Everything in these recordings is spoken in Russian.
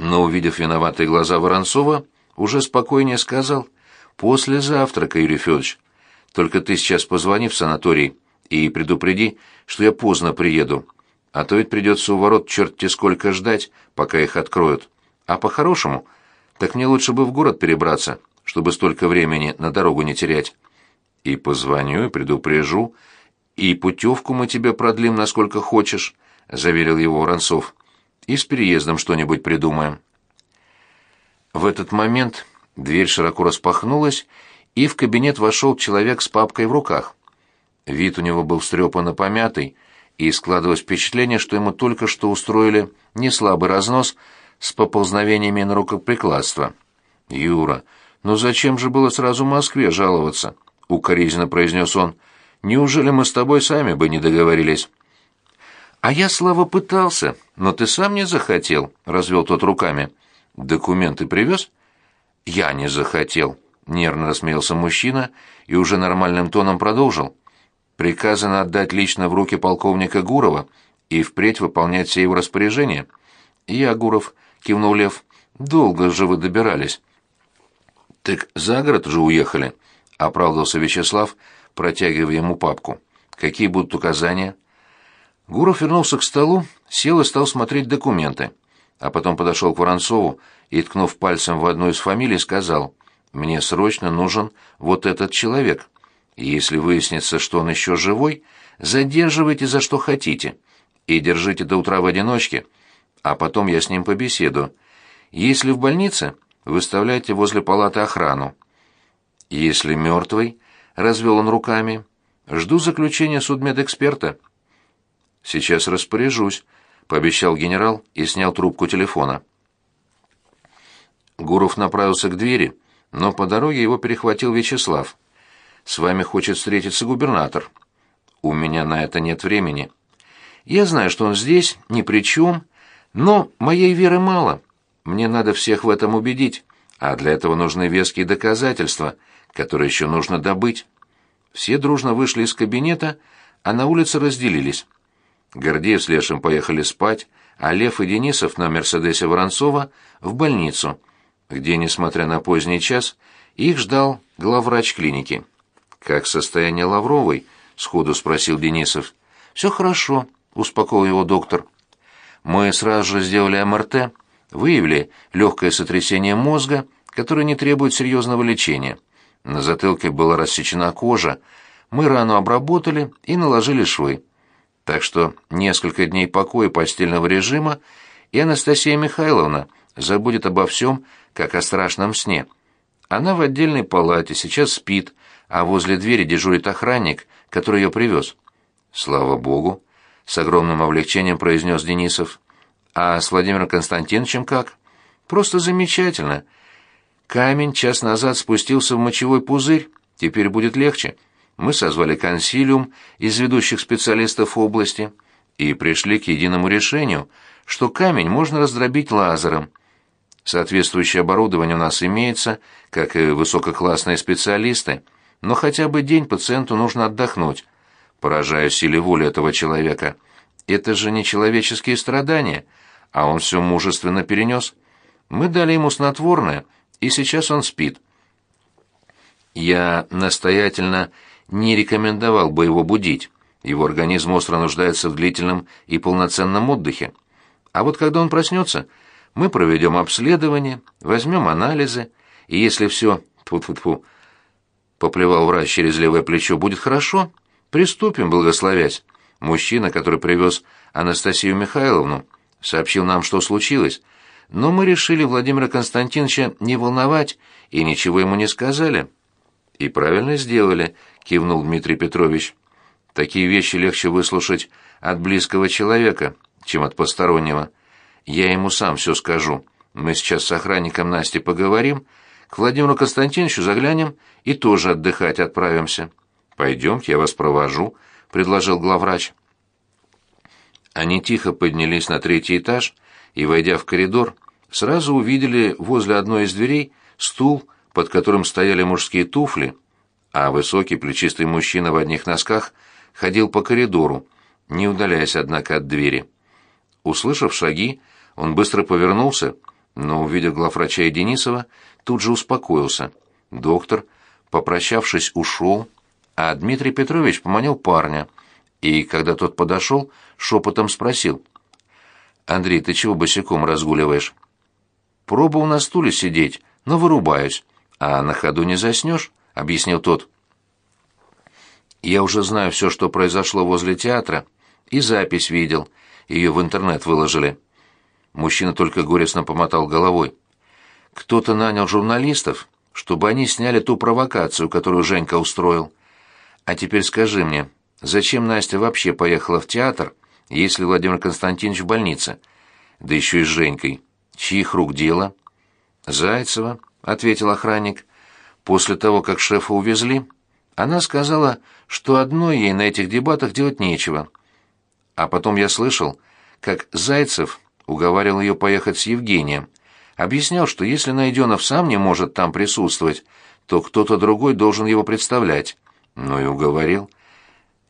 Но, увидев виноватые глаза Воронцова, уже спокойнее сказал «После завтрака, Юрий Федорович. Только ты сейчас позвони в санаторий и предупреди, что я поздно приеду, а то ведь придется у ворот черт-те сколько ждать, пока их откроют. А по-хорошему, так мне лучше бы в город перебраться, чтобы столько времени на дорогу не терять. И позвоню, и предупрежу, и путевку мы тебе продлим, насколько хочешь, — заверил его Воронцов. И с переездом что-нибудь придумаем. В этот момент дверь широко распахнулась, и в кабинет вошел человек с папкой в руках. Вид у него был встрепанно помятый, и складывалось впечатление, что ему только что устроили неслабый разнос с поползновениями на рукоприкладство. «Юра, ну зачем же было сразу Москве жаловаться?» — укоризненно произнес он. «Неужели мы с тобой сами бы не договорились?» «А я, Слава, пытался, но ты сам не захотел», — развел тот руками. «Документы привез?» «Я не захотел», — нервно рассмеялся мужчина и уже нормальным тоном продолжил. «Приказано отдать лично в руки полковника Гурова и впредь выполнять все его распоряжения». «Я, Гуров», — кивнул Лев, — «долго же вы добирались». «Так за город уже уехали», — оправдывался Вячеслав, протягивая ему папку. «Какие будут указания?» Гуров вернулся к столу, сел и стал смотреть документы а потом подошел к Воронцову и, ткнув пальцем в одну из фамилий, сказал, «Мне срочно нужен вот этот человек. Если выяснится, что он еще живой, задерживайте за что хотите и держите до утра в одиночке, а потом я с ним побеседую. Если в больнице, выставляйте возле палаты охрану. Если мертвый, — развел он руками, — жду заключения судмедэксперта». «Сейчас распоряжусь», пообещал генерал и снял трубку телефона. Гуров направился к двери, но по дороге его перехватил Вячеслав. «С вами хочет встретиться губернатор. У меня на это нет времени. Я знаю, что он здесь, ни при чем, но моей веры мало. Мне надо всех в этом убедить, а для этого нужны веские доказательства, которые еще нужно добыть». Все дружно вышли из кабинета, а на улице разделились. Гордеев с Лешим поехали спать, а Лев и Денисов на «Мерседесе» Воронцова в больницу, где, несмотря на поздний час, их ждал главврач клиники. «Как состояние Лавровой?» — сходу спросил Денисов. «Все хорошо», — успокоил его доктор. «Мы сразу же сделали МРТ, выявили легкое сотрясение мозга, которое не требует серьезного лечения. На затылке была рассечена кожа, мы рану обработали и наложили швы. Так что несколько дней покоя постельного режима, и Анастасия Михайловна забудет обо всем, как о страшном сне. Она в отдельной палате, сейчас спит, а возле двери дежурит охранник, который ее привез. «Слава Богу!» — с огромным облегчением произнес Денисов. «А с Владимиром Константиновичем как?» «Просто замечательно. Камень час назад спустился в мочевой пузырь, теперь будет легче» мы созвали консилиум из ведущих специалистов области и пришли к единому решению, что камень можно раздробить лазером. Соответствующее оборудование у нас имеется, как и высококлассные специалисты, но хотя бы день пациенту нужно отдохнуть. Поражаю силе воли этого человека. Это же не человеческие страдания, а он все мужественно перенес. Мы дали ему снотворное, и сейчас он спит. Я настоятельно не рекомендовал бы его будить. Его организм остро нуждается в длительном и полноценном отдыхе. А вот когда он проснется, мы проведем обследование, возьмем анализы, и если все, тьфу-тьфу-тьфу, поплевал врач через левое плечо, будет хорошо, приступим, благословясь. Мужчина, который привез Анастасию Михайловну, сообщил нам, что случилось, но мы решили Владимира Константиновича не волновать и ничего ему не сказали. И правильно сделали, кивнул Дмитрий Петрович. Такие вещи легче выслушать от близкого человека, чем от постороннего. Я ему сам все скажу. Мы сейчас с охранником Насти поговорим, к Владимиру Константиновичу заглянем и тоже отдыхать отправимся. Пойдемте, я вас провожу, предложил главврач. Они тихо поднялись на третий этаж и, войдя в коридор, сразу увидели возле одной из дверей стул под которым стояли мужские туфли, а высокий плечистый мужчина в одних носках ходил по коридору, не удаляясь, однако, от двери. Услышав шаги, он быстро повернулся, но, увидев главврача и Денисова, тут же успокоился. Доктор, попрощавшись, ушел, а Дмитрий Петрович поманил парня, и, когда тот подошел, шепотом спросил. «Андрей, ты чего босиком разгуливаешь?» «Пробовал на стуле сидеть, но вырубаюсь. А на ходу не заснешь?» — объяснил тот. «Я уже знаю все, что произошло возле театра, и запись видел. Ее в интернет выложили». Мужчина только горестно помотал головой. «Кто-то нанял журналистов, чтобы они сняли ту провокацию, которую Женька устроил. А теперь скажи мне, зачем Настя вообще поехала в театр, если Владимир Константинович в больнице? Да еще и с Женькой. Чьих рук дело?» «Зайцева», — ответил охранник. «После того, как шефа увезли, она сказала, что одной ей на этих дебатах делать нечего. А потом я слышал, как Зайцев уговаривал ее поехать с Евгением, объяснял, что если Найденов сам не может там присутствовать, то кто-то другой должен его представлять. Ну и уговорил.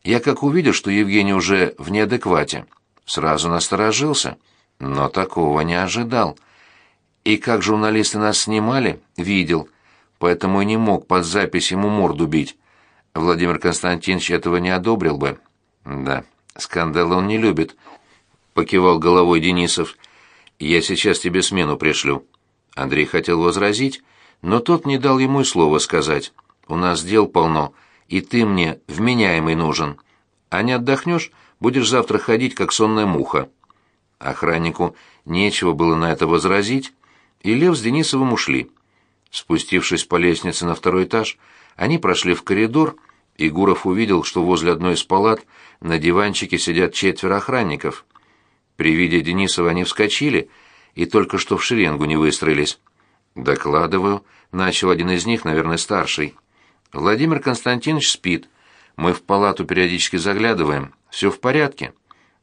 Я как увидел, что Евгений уже в неадеквате, сразу насторожился, но такого не ожидал. И как журналисты нас снимали, видел, поэтому и не мог под запись ему морду бить. Владимир Константинович этого не одобрил бы. Да, скандал он не любит, покивал головой Денисов. Я сейчас тебе смену пришлю. Андрей хотел возразить, но тот не дал ему и слова сказать. У нас дел полно, и ты мне вменяемый нужен. А не отдохнешь, будешь завтра ходить, как сонная муха. Охраннику нечего было на это возразить, и Лев с Денисовым ушли. Спустившись по лестнице на второй этаж, они прошли в коридор, и Гуров увидел, что возле одной из палат на диванчике сидят четверо охранников. При виде Денисова они вскочили и только что в шеренгу не выстроились. «Докладываю», — начал один из них, наверное, старший. «Владимир Константинович спит. Мы в палату периодически заглядываем. Все в порядке».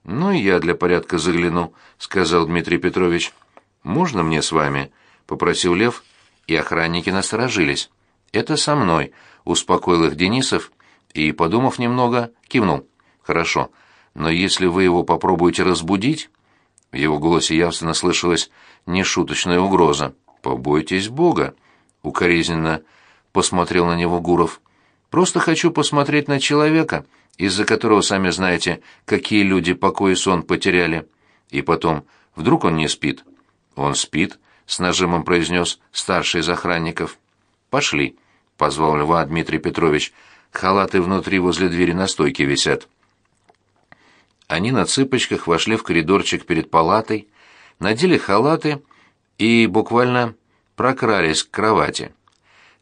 «Ну и я для порядка загляну», — сказал Дмитрий Петрович. «Можно мне с вами?» — попросил Лев, и охранники насторожились. «Это со мной», — успокоил их Денисов и, подумав немного, кивнул. «Хорошо, но если вы его попробуете разбудить...» В его голосе явственно слышалась нешуточная угроза. «Побойтесь Бога!» — укоризненно посмотрел на него Гуров. «Просто хочу посмотреть на человека, из-за которого, сами знаете, какие люди покой и сон потеряли. И потом, вдруг он не спит?» «Он спит», — с нажимом произнес старший из охранников. «Пошли», — позвал Льва Дмитрий Петрович. «Халаты внутри возле двери на стойке висят». Они на цыпочках вошли в коридорчик перед палатой, надели халаты и буквально прокрались к кровати.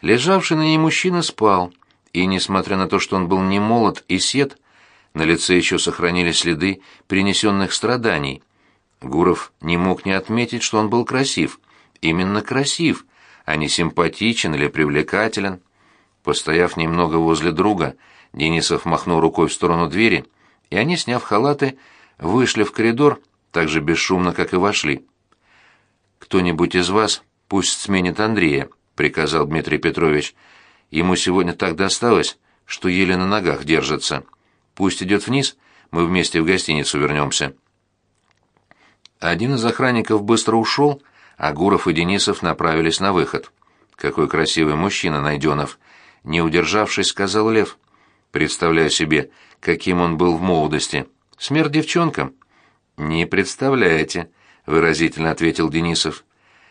Лежавший на ней мужчина спал, и, несмотря на то, что он был не молод и сед, на лице еще сохранились следы принесенных страданий. Гуров не мог не отметить, что он был красив. Именно красив, а не симпатичен или привлекателен. Постояв немного возле друга, Денисов махнул рукой в сторону двери — и они, сняв халаты, вышли в коридор так же бесшумно, как и вошли. «Кто-нибудь из вас пусть сменит Андрея», — приказал Дмитрий Петрович. «Ему сегодня так досталось, что еле на ногах держится. Пусть идет вниз, мы вместе в гостиницу вернемся». Один из охранников быстро ушел, а Гуров и Денисов направились на выход. «Какой красивый мужчина, Найденов!» Не удержавшись, сказал Лев. «Представляю себе, каким он был в молодости. Смерть девчонкам. Не представляете, выразительно ответил Денисов.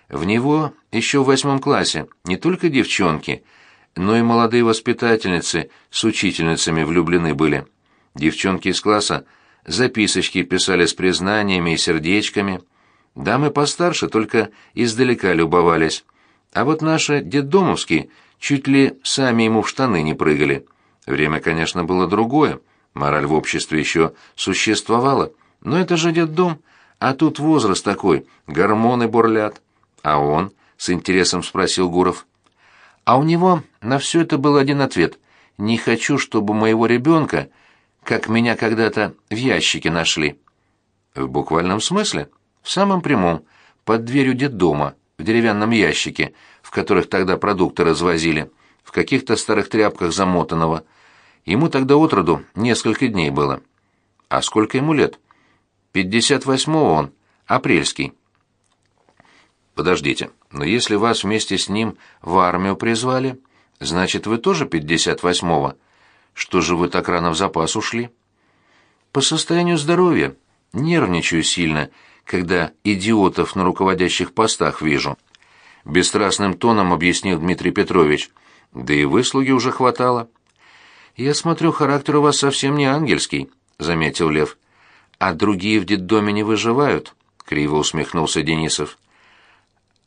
В него еще в восьмом классе не только девчонки, но и молодые воспитательницы с учительницами влюблены были. Девчонки из класса записочки писали с признаниями и сердечками. Дамы постарше только издалека любовались. А вот наши детдомовские чуть ли сами ему в штаны не прыгали. Время, конечно, было другое. Мораль в обществе еще существовала, но это же детдом, а тут возраст такой, гормоны бурлят. А он, с интересом спросил Гуров. А у него на все это был один ответ. Не хочу, чтобы моего ребенка, как меня когда-то в ящике нашли. В буквальном смысле? В самом прямом, под дверью детдома, в деревянном ящике, в которых тогда продукты развозили, в каких-то старых тряпках замотанного, Ему тогда от роду несколько дней было. А сколько ему лет? Пятьдесят восьмого он, апрельский. Подождите, но если вас вместе с ним в армию призвали, значит, вы тоже 58-го? Что же вы так рано в запас ушли? По состоянию здоровья. Нервничаю сильно, когда идиотов на руководящих постах вижу. Бесстрастным тоном объяснил Дмитрий Петрович. Да и выслуги уже хватало. Я смотрю, характер у вас совсем не ангельский, заметил Лев. А другие в детдоме не выживают, криво усмехнулся Денисов.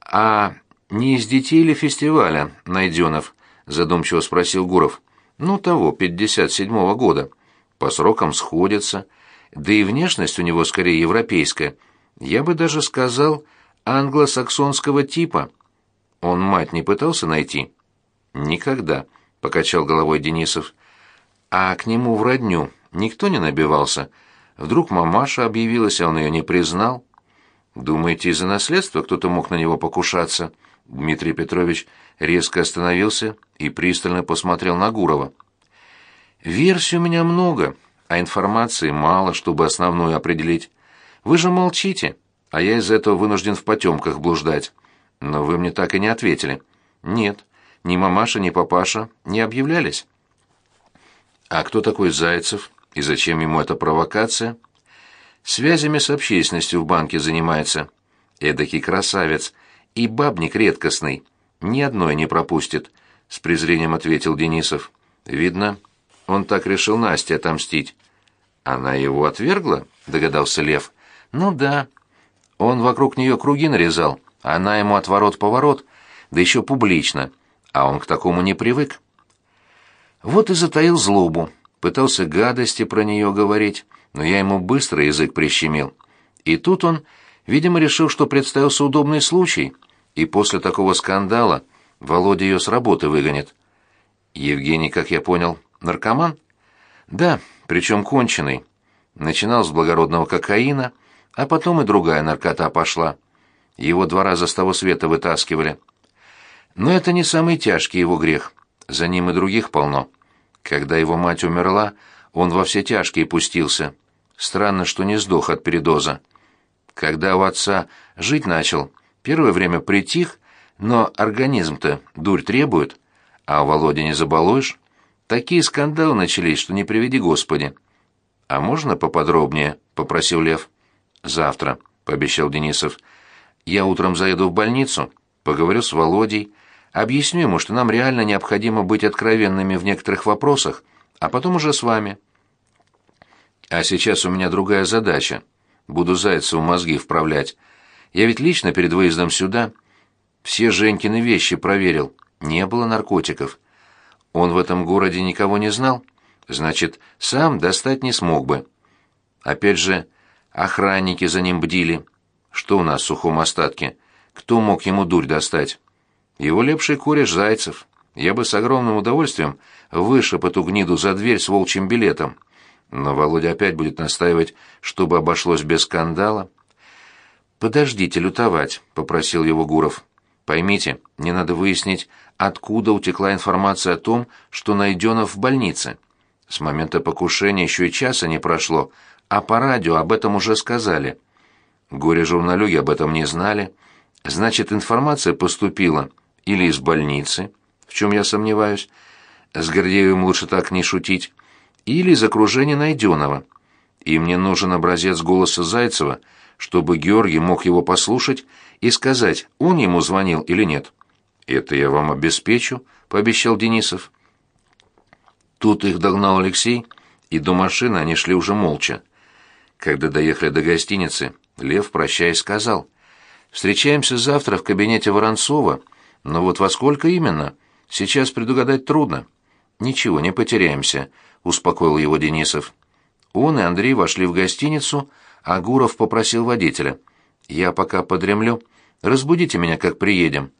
А не из детей ли фестиваля, Найденов? задумчиво спросил Гуров. Ну того, пятьдесят седьмого года. По срокам сходятся, да и внешность у него скорее европейская. Я бы даже сказал, англосаксонского типа. Он мать не пытался найти? Никогда, покачал головой Денисов. А к нему в родню никто не набивался. Вдруг мамаша объявилась, а он ее не признал. Думаете, из-за наследства кто-то мог на него покушаться? Дмитрий Петрович резко остановился и пристально посмотрел на Гурова. Версий у меня много, а информации мало, чтобы основную определить. Вы же молчите, а я из-за этого вынужден в потемках блуждать. Но вы мне так и не ответили. Нет, ни мамаша, ни папаша не объявлялись. А кто такой Зайцев и зачем ему эта провокация? Связями с общественностью в банке занимается. Эдакий красавец и бабник редкостный. Ни одной не пропустит, с презрением ответил Денисов. Видно, он так решил Насте отомстить. Она его отвергла, догадался Лев. Ну да. Он вокруг нее круги нарезал, она ему отворот-поворот, да еще публично, а он к такому не привык. Вот и затаил злобу, пытался гадости про нее говорить, но я ему быстро язык прищемил. И тут он, видимо, решил, что представился удобный случай, и после такого скандала Володя ее с работы выгонит. Евгений, как я понял, наркоман? Да, причем конченый. Начинал с благородного кокаина, а потом и другая наркота пошла. Его два раза с того света вытаскивали. Но это не самый тяжкий его грех. За ним и других полно. Когда его мать умерла, он во все тяжкие пустился. Странно, что не сдох от передоза. Когда у отца жить начал, первое время притих, но организм-то дурь требует, а у Володи не забалуешь. Такие скандалы начались, что не приведи Господи. А можно поподробнее, попросил Лев. Завтра, пообещал Денисов. Я утром заеду в больницу, поговорю с Володей, объясню ему, что нам реально необходимо быть откровенными в некоторых вопросах, а потом уже с вами. А сейчас у меня другая задача. Буду Зайцеву мозги вправлять. Я ведь лично перед выездом сюда все Женькины вещи проверил. Не было наркотиков. Он в этом городе никого не знал, значит, сам достать не смог бы. Опять же, охранники за ним бдили. Что у нас в сухом остатке? Кто мог ему дурь достать? Его лепший кореш Зайцев. Я бы с огромным удовольствием вышиб эту гниду за дверь с волчьим билетом. Но Володя опять будет настаивать, чтобы обошлось без скандала. «Подождите лютовать», — попросил его Гуров. «Поймите, мне надо выяснить, откуда утекла информация о том, что Найденов в больнице. С момента покушения еще и часа не прошло, а по радио об этом уже сказали. Горе-журналюги об этом не знали. Значит, информация поступила или из больницы, в чем я сомневаюсь, с Гордеевым лучше так не шутить, или из окружения Найденова. И мне нужен образец голоса Зайцева, чтобы Георгий мог его послушать и сказать, он ему звонил или нет. «Это я вам обеспечу», — пообещал Денисов. Тут их догнал Алексей, и до машины они шли уже молча. Когда доехали до гостиницы, Лев, прощаясь, сказал, «Встречаемся завтра в кабинете Воронцова, но вот во сколько именно, сейчас предугадать трудно». «Ничего, не потеряемся», — успокоил его Денисов. Он и Андрей вошли в гостиницу, а Гуров попросил водителя. «Я пока подремлю. Разбудите меня, как приедем».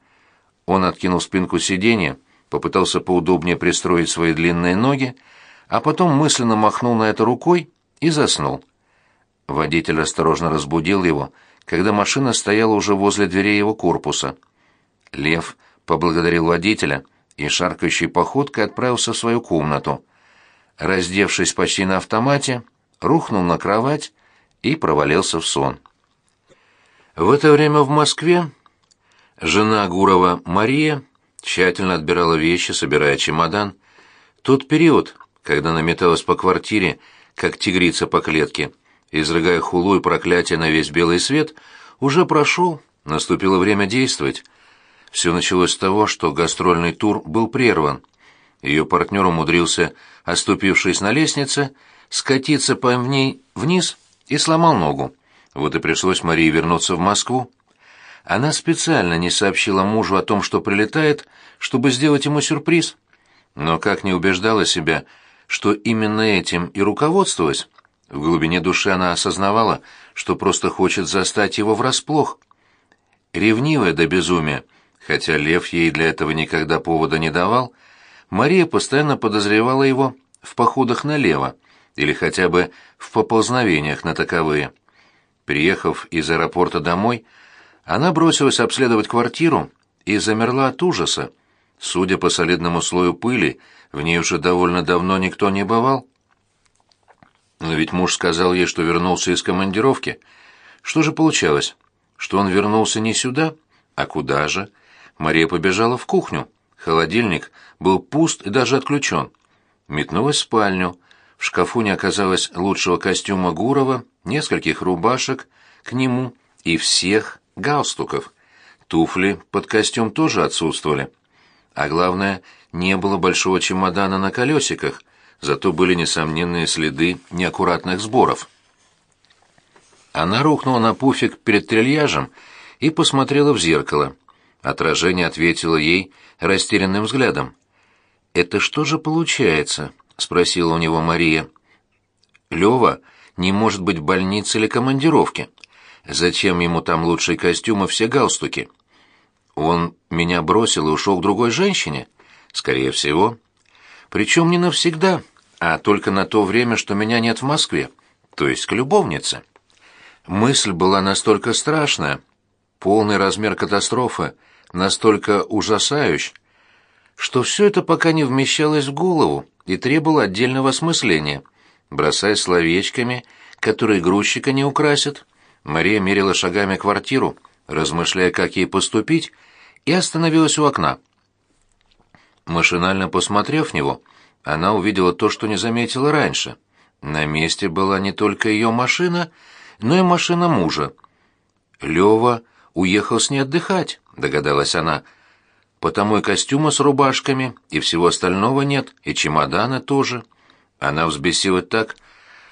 Он откинул спинку сиденья, попытался поудобнее пристроить свои длинные ноги, а потом мысленно махнул на это рукой и заснул. Водитель осторожно разбудил его, когда машина стояла уже возле дверей его корпуса. Лев поблагодарил водителя и шаркающей походкой отправился в свою комнату. Раздевшись почти на автомате, рухнул на кровать и провалился в сон. В это время в Москве Жена Гурова Мария тщательно отбирала вещи, собирая чемодан. Тот период, когда она металась по квартире, как тигрица по клетке, изрыгая хулу и проклятие на весь белый свет, уже прошел, наступило время действовать. Все началось с того, что гастрольный тур был прерван. Ее партнер умудрился, оступившись на лестнице, скатиться по ней вниз и сломал ногу. Вот и пришлось Марии вернуться в Москву. Она специально не сообщила мужу о том, что прилетает, чтобы сделать ему сюрприз. Но как не убеждала себя, что именно этим и руководствовалась, в глубине души она осознавала, что просто хочет застать его врасплох. Ревнивая до безумия, хотя Лев ей для этого никогда повода не давал, Мария постоянно подозревала его в походах налево или хотя бы в поползновениях на таковые. Приехав из аэропорта домой, она бросилась обследовать квартиру и замерла от ужаса. Судя по солидному слою пыли, в ней уже довольно давно никто не бывал. Но ведь муж сказал ей, что вернулся из командировки. Что же получалось? Что он вернулся не сюда, а куда же? Мария побежала в кухню. Холодильник был пуст и даже отключен. Метнулась в спальню. В шкафу не оказалось лучшего костюма Гурова, нескольких рубашек к нему и всех галстуков. Туфли под костюм тоже отсутствовали. А главное, не было большого чемодана на колесиках, зато были несомненные следы неаккуратных сборов. Она рухнула на пуфик перед трильяжем и посмотрела в зеркало. Отражение ответило ей растерянным взглядом. «Это что же получается?» — спросила у него Мария. «Лёва не может быть в больнице или командировке. Зачем ему там лучшие костюмы, все галстуки? Он меня бросил и ушел к другой женщине? Скорее всего. Причем не навсегда, а только на то время, что меня нет в Москве, то есть к любовнице. Мысль была настолько страшная, полный размер катастрофы, настолько ужасающий, что все это пока не вмещалось в голову и требовало отдельного осмысления, бросая словечками, которые грузчика не украсят. Мария мерила шагами квартиру, размышляя, как ей поступить, и остановилась у окна. Машинально посмотрев в него, она увидела то, что не заметила раньше. На месте была не только ее машина, но и машина мужа. Лева уехал с ней отдыхать, догадалась она. Потому и костюма с рубашками, и всего остального нет, и чемодана тоже. Она взбесила так,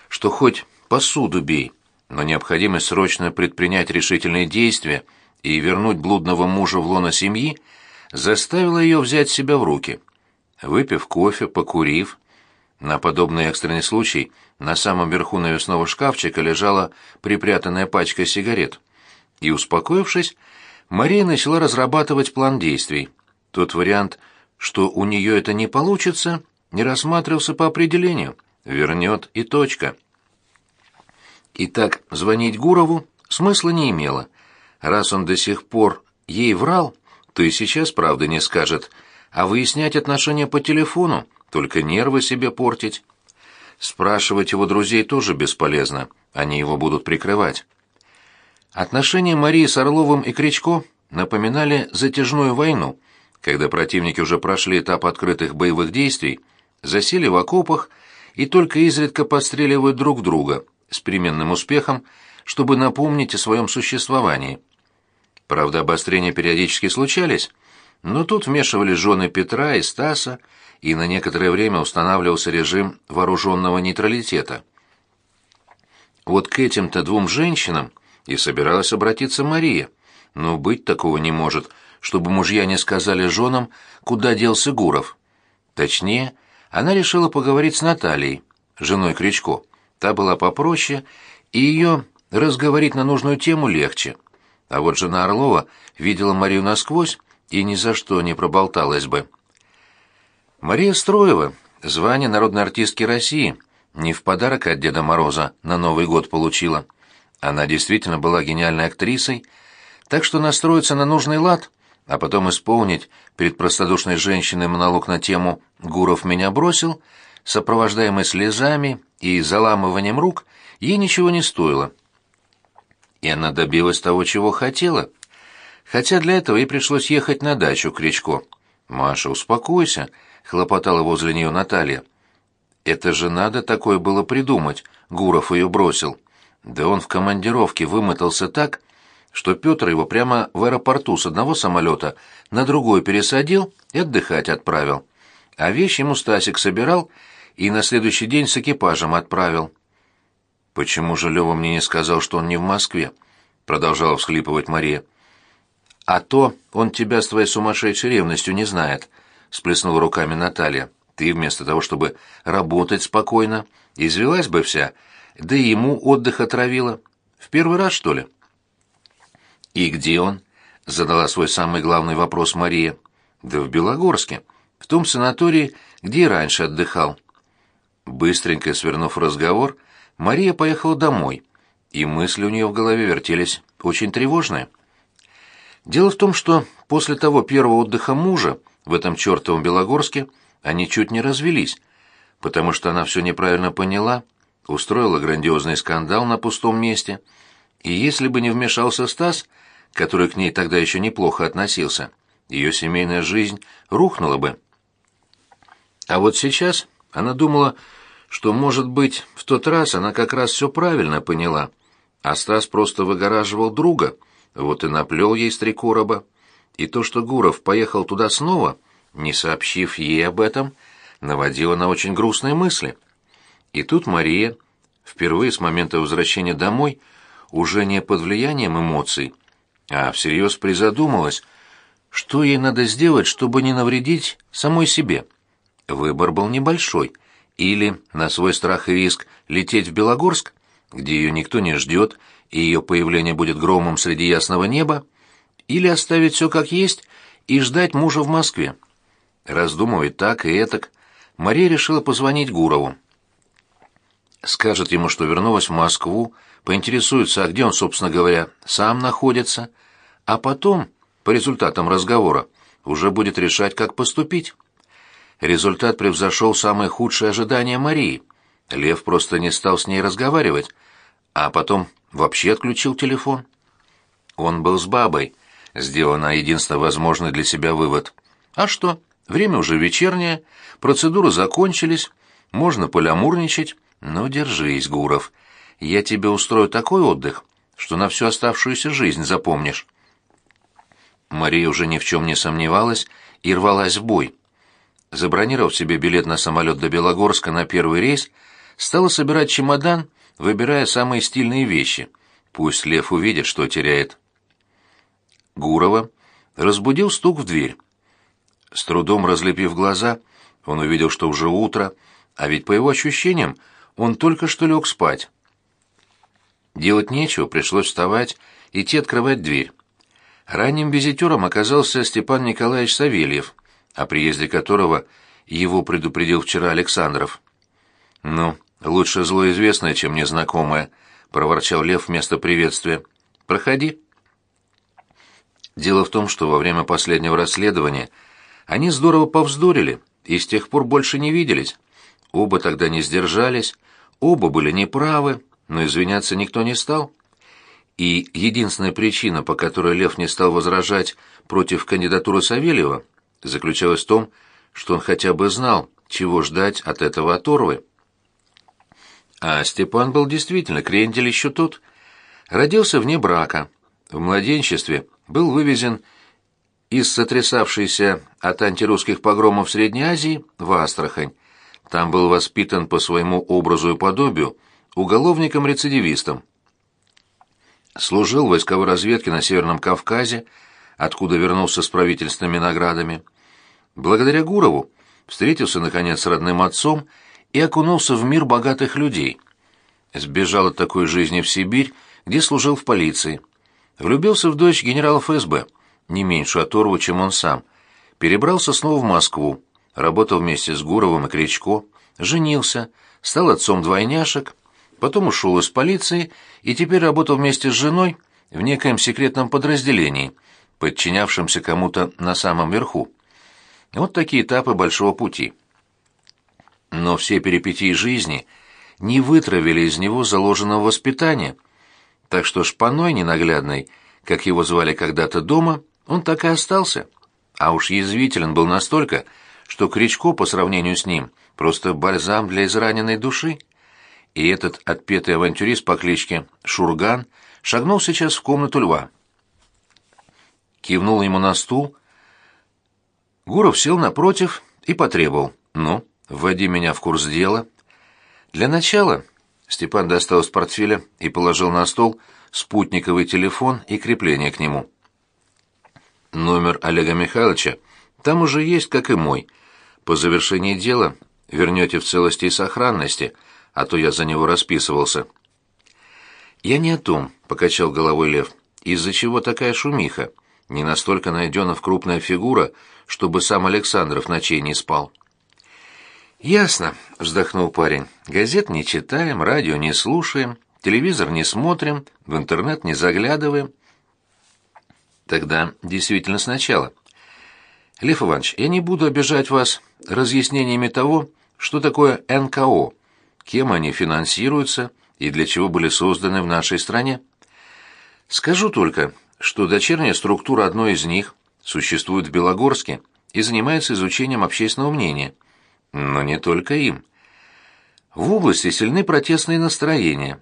что хоть посуду бей, но необходимость срочно предпринять решительные действия и вернуть блудного мужа в лоно семьи заставила ее взять себя в руки. Выпив кофе, покурив, на подобный экстренный случай на самом верху навесного шкафчика лежала припрятанная пачка сигарет. И, успокоившись, Мария начала разрабатывать план действий. Тот вариант, что у нее это не получится, не рассматривался по определению. Вернет и точка. И так звонить Гурову смысла не имело. Раз он до сих пор ей врал, то и сейчас правды не скажет, а выяснять отношения по телефону, только нервы себе портить. Спрашивать его друзей тоже бесполезно, они его будут прикрывать. Отношения Марии с Орловым и Кричко напоминали затяжную войну, когда противники уже прошли этап открытых боевых действий, засели в окопах и только изредка подстреливают друг друга – с переменным успехом, чтобы напомнить о своем существовании. Правда, обострения периодически случались, но тут вмешивались жены Петра и Стаса, и на некоторое время устанавливался режим вооруженного нейтралитета. Вот к этим-то двум женщинам и собиралась обратиться Мария, но быть такого не может, чтобы мужья не сказали женам, куда делся Гуров. Точнее, она решила поговорить с Натальей, женой Кричко. Та была попроще, и ее разговорить на нужную тему легче. А вот жена Орлова видела Марию насквозь и ни за что не проболталась бы. Мария Строева, звание народной артистки России, не в подарок от Деда Мороза на Новый год получила. Она действительно была гениальной актрисой, так что настроиться на нужный лад, а потом исполнить перед простодушной женщиной монолог на тему «Гуров меня бросил», сопровождаемый слезами и заламыванием рук, ей ничего не стоило. И она добилась того, чего хотела. хотя для этого ей пришлось ехать на дачу к Кричко. «Маша, успокойся», — хлопотала возле нее Наталья. «Это же надо такое было придумать», — Гуров ее бросил. Да он в командировке вымотался так, что Петр его прямо в аэропорту с одного самолета на другой пересадил и отдыхать отправил. А вещи ему Стасик собирал и на следующий день с экипажем отправил. «Почему же Лёва мне не сказал, что он не в Москве?» — продолжала всхлипывать Мария. «А то он тебя с твоей сумасшедшей ревностью не знает», — сплеснула руками Наталья. «Ты вместо того, чтобы работать спокойно, извелась бы вся, да и ему отдых отравила. В первый раз, что ли?» «И где он?» — задала свой самый главный вопрос Мария. «Да в Белогорске, в том санатории, где и раньше отдыхал». Быстренько свернув разговор, Мария поехала домой, и мысли у нее в голове вертелись очень тревожные. Дело в том, что после того первого отдыха мужа в этом чертовом Белогорске они чуть не развелись, потому что она все неправильно поняла, устроила грандиозный скандал на пустом месте, и если бы не вмешался Стас, который к ней тогда еще неплохо относился, ее семейная жизнь рухнула бы. А вот сейчас она думала, что, может быть, в тот раз она как раз все правильно поняла, а Стас просто выгораживал друга, вот и наплел ей с три короба. И то, что Гуров поехал туда снова, не сообщив ей об этом, наводило на очень грустные мысли. И тут Мария, впервые с момента возвращения домой, уже не под влиянием эмоций, а всерьез призадумалась, что ей надо сделать, чтобы не навредить самой себе. Выбор был небольшой — или, на свой страх и риск, лететь в Белогорск, где ее никто не ждет, и ее появление будет громом среди ясного неба, или оставить все как есть и ждать мужа в Москве. Раздумывая так и этак, Мария решила позвонить Гурову. Скажет ему, что вернулась в Москву, поинтересуется, а где он, собственно говоря, сам находится, а потом, по результатам разговора, уже будет решать, как поступить. Результат превзошел самые худшие ожидания Марии. Лев просто не стал с ней разговаривать, а потом вообще отключил телефон. Он был с бабой. Сделана единственно возможный для себя вывод. А что? Время уже вечернее, процедуры закончились, можно полямурничать, но держись, Гуров. Я тебе устрою такой отдых, что на всю оставшуюся жизнь запомнишь. Мария уже ни в чем не сомневалась и рвалась в бой забронировав себе билет на самолет до Белогорска на первый рейс, стала собирать чемодан, выбирая самые стильные вещи. Пусть Лев увидит, что теряет. Гурова разбудил стук в дверь. С трудом разлепив глаза, он увидел, что уже утро, а ведь по его ощущениям он только что лег спать. Делать нечего, пришлось вставать, идти открывать дверь. Ранним визитером оказался Степан Николаевич Савельев — о приезде которого его предупредил вчера Александров. «Ну, лучше зло чем незнакомое», — проворчал Лев вместо приветствия. «Проходи». Дело в том, что во время последнего расследования они здорово повздорили и с тех пор больше не виделись. Оба тогда не сдержались, оба были неправы, но извиняться никто не стал. И единственная причина, по которой Лев не стал возражать против кандидатуры Савельева, заключалась в том, что он хотя бы знал, чего ждать от этого оторвы. А Степан был действительно крендель еще тот. Родился вне брака. В младенчестве был вывезен из сотрясавшейся от антирусских погромов Средней Азии в Астрахань. Там был воспитан по своему образу и подобию уголовником-рецидивистом. Служил в войсковой разведке на Северном Кавказе, откуда вернулся с правительственными наградами. Благодаря Гурову встретился, наконец, с родным отцом и окунулся в мир богатых людей. Сбежал от такой жизни в Сибирь, где служил в полиции. Влюбился в дочь генерала ФСБ, не меньше оторву, чем он сам. Перебрался снова в Москву, работал вместе с Гуровым и Кричко, женился, стал отцом двойняшек, потом ушел из полиции и теперь работал вместе с женой в некоем секретном подразделении – подчинявшимся кому-то на самом верху. Вот такие этапы большого пути. Но все перипетии жизни не вытравили из него заложенного воспитания, так что шпаной ненаглядной, как его звали когда-то дома, он так и остался. А уж язвителен был настолько, что Кричко по сравнению с ним просто бальзам для израненной души. И этот отпетый авантюрист по кличке Шурган шагнул сейчас в комнату льва. Кивнул ему на стул. Гуров сел напротив и потребовал. «Ну, вводи меня в курс дела». «Для начала...» Степан достал из портфеля и положил на стол спутниковый телефон и крепление к нему. Номер Олега Михайловича там уже есть, как и мой. По завершении дела вернете в целости и сохранности, а то я за него расписывался. Я не о том, покачал головой Лев. Из-за чего такая шумиха? Не настолько Найденов крупная фигура, чтобы сам Александров ночей не спал. «Ясно», — вздохнул парень. «Газет не читаем, радио не слушаем, телевизор не смотрим, в интернет не заглядываем. Тогда действительно сначала. Лев Иванович, я не буду обижать вас разъяснениями того, что такое НКО, кем они финансируются и для чего были созданы в нашей стране. Скажу только, что дочерняя структура одной из них существует в Белогорске и занимается изучением общественного мнения. Но не только им. В области сильны протестные настроения.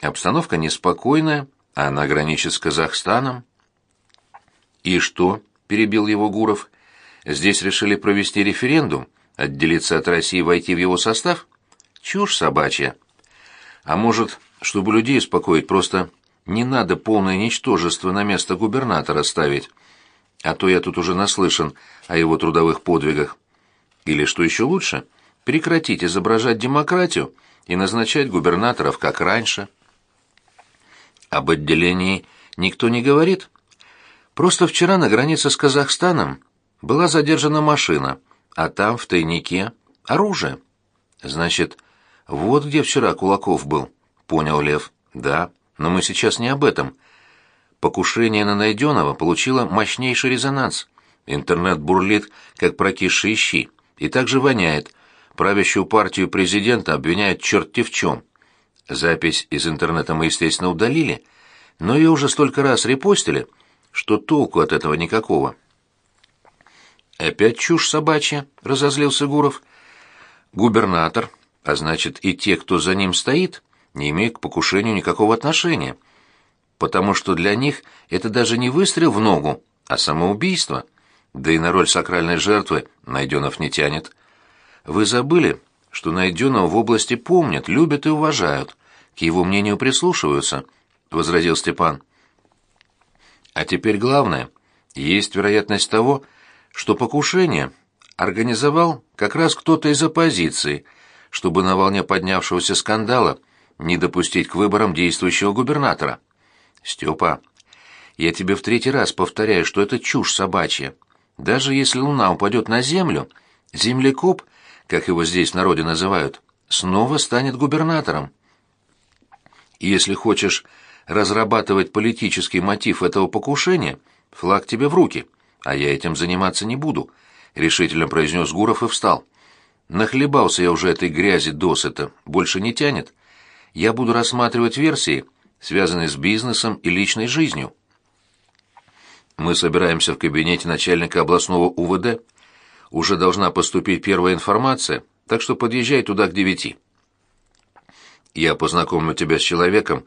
Обстановка неспокойная, она граничит с Казахстаном. «И что?» – перебил его Гуров. «Здесь решили провести референдум, отделиться от России и войти в его состав? Чушь собачья. А может, чтобы людей успокоить, просто не надо полное ничтожество на место губернатора ставить? А то я тут уже наслышан о его трудовых подвигах. Или, что еще лучше, прекратить изображать демократию и назначать губернаторов, как раньше». Об отделении никто не говорит. Просто вчера на границе с Казахстаном была задержана машина, а там, в тайнике, оружие. Значит, вот где вчера Кулаков был, понял Лев. Да, но мы сейчас не об этом. Покушение на Найденова получило мощнейший резонанс. Интернет бурлит, как прокисшие щи, и также воняет. Правящую партию президента обвиняют черти в чем. Запись из интернета мы, естественно, удалили, но ее уже столько раз репостили, что толку от этого никакого. «Опять чушь собачья», — разозлился Гуров. «Губернатор, а значит и те, кто за ним стоит, не имеют к покушению никакого отношения, потому что для них это даже не выстрел в ногу, а самоубийство, да и на роль сакральной жертвы Найденов не тянет. Вы забыли, что Найденова в области помнят, любят и уважают, к его мнению прислушиваются», — возразил Степан. «А теперь главное. Есть вероятность того, что покушение организовал как раз кто-то из оппозиции, чтобы на волне поднявшегося скандала не допустить к выборам действующего губернатора. Степа, я тебе в третий раз повторяю, что это чушь собачья. Даже если луна упадет на землю, землекоп, как его здесь в народе называют, снова станет губернатором. Если хочешь разрабатывать политический мотив этого покушения, флаг тебе в руки, а я этим заниматься не буду, решительно произнес Гуров и встал. Нахлебался я уже этой грязи досыта, больше не тянет. Я буду рассматривать версии, связанные с бизнесом и личной жизнью. Мы собираемся в кабинете начальника областного УВД. Уже должна поступить первая информация, так что подъезжай туда к девяти. Я познакомлю тебя с человеком,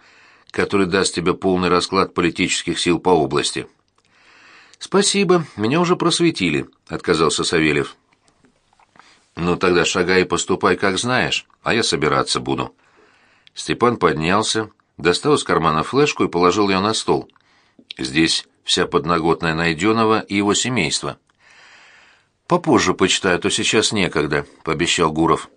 который даст тебе полный расклад политических сил по области. Спасибо, меня уже просветили, отказался Савельев. Ну тогда шагай и поступай, как знаешь, а я собираться буду. Степан поднялся, достал из кармана флешку и положил ее на стол. Здесь вся подноготная Найденова и его семейство. «Попозже почитаю, а то сейчас некогда», — пообещал Гуров.